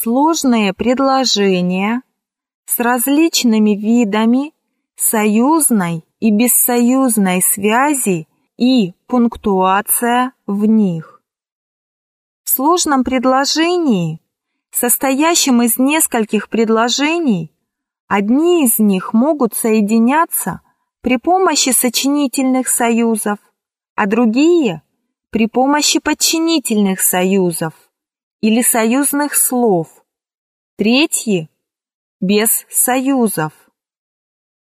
Сложные предложения с различными видами союзной и бессоюзной связи и пунктуация в них. В сложном предложении, состоящем из нескольких предложений, одни из них могут соединяться при помощи сочинительных союзов, а другие – при помощи подчинительных союзов или союзных слов. Третьи – без союзов.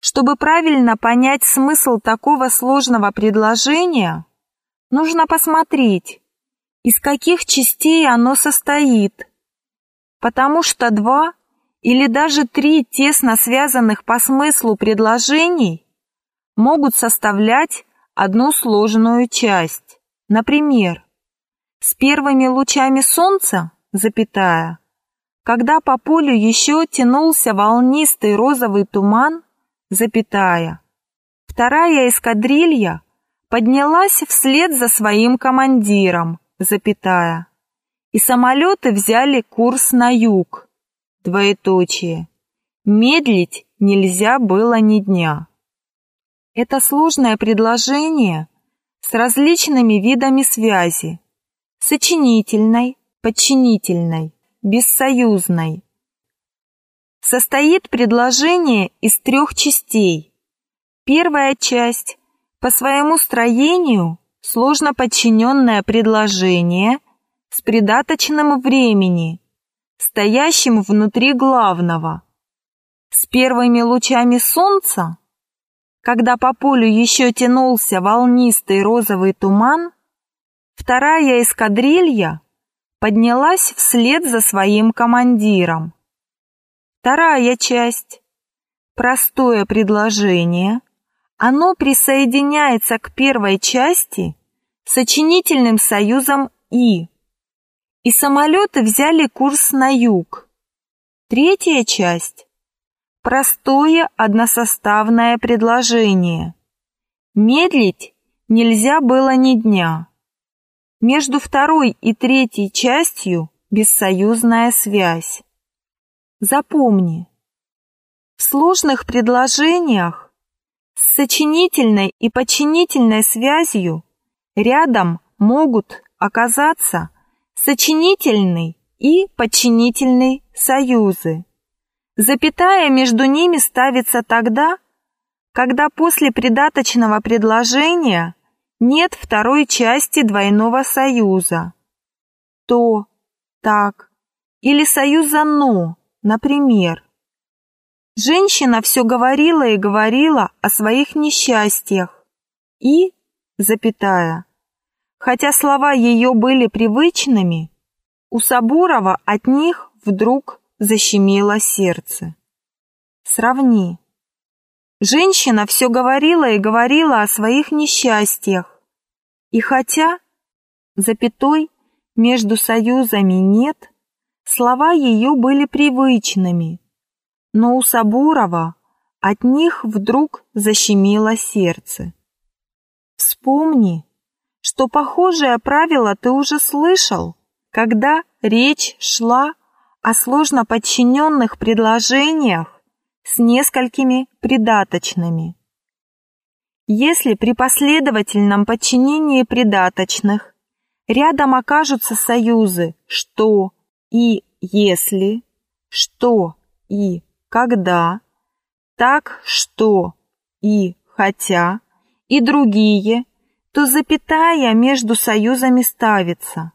Чтобы правильно понять смысл такого сложного предложения, нужно посмотреть, из каких частей оно состоит, потому что два или даже три тесно связанных по смыслу предложений могут составлять одну сложную часть. Например, с первыми лучами солнца, запятая, когда по полю еще тянулся волнистый розовый туман, запятая, вторая эскадрилья поднялась вслед за своим командиром, запятая, и самолеты взяли курс на юг, двоеточие. Медлить нельзя было ни дня. Это сложное предложение с различными видами связи, сочинительной, подчинительной, бессоюзной. Состоит предложение из трех частей. Первая часть по своему строению сложно подчиненное предложение с придаточным времени, стоящим внутри главного. С первыми лучами солнца когда по полю еще тянулся волнистый розовый туман, вторая эскадрилья поднялась вслед за своим командиром. Вторая часть. Простое предложение. Оно присоединяется к первой части сочинительным союзом «и». И самолеты взяли курс на юг. Третья часть Простое односоставное предложение. Медлить нельзя было ни дня. Между второй и третьей частью бессоюзная связь. Запомни, в сложных предложениях с сочинительной и подчинительной связью рядом могут оказаться сочинительный и подчинительный союзы. Запятая между ними ставится тогда, когда после придаточного предложения нет второй части двойного союза. То, так, или союза «но», например. Женщина все говорила и говорила о своих несчастьях и, запятая, хотя слова ее были привычными, у Сабурова от них вдруг защемило сердце. Сравни. Женщина все говорила и говорила о своих несчастьях. И хотя запятой между союзами нет, слова ее были привычными, но у Сабурова от них вдруг защемило сердце. Вспомни, что похожее правило ты уже слышал, когда речь шла о сложно подчиненных предложениях с несколькими придаточными. Если при последовательном подчинении придаточных рядом окажутся союзы «что» и «если», «что» и «когда», «так что» и «хотя» и другие, то запятая между союзами ставится.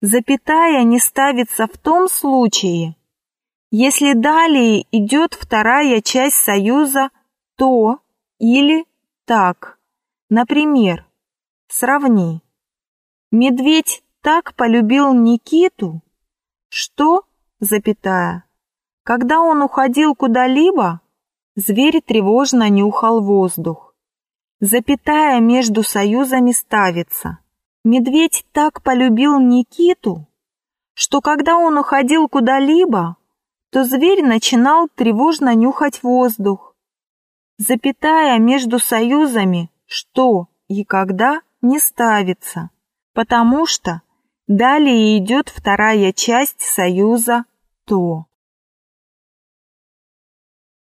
Запятая не ставится в том случае, если далее идет вторая часть союза «то» или «так». Например, сравни. Медведь так полюбил Никиту, что, запятая, когда он уходил куда-либо, зверь тревожно нюхал воздух. Запятая между союзами ставится. Медведь так полюбил Никиту, что когда он уходил куда-либо, то зверь начинал тревожно нюхать воздух. Запятая между союзами «что» и «когда» не ставится, потому что далее идет вторая часть союза то.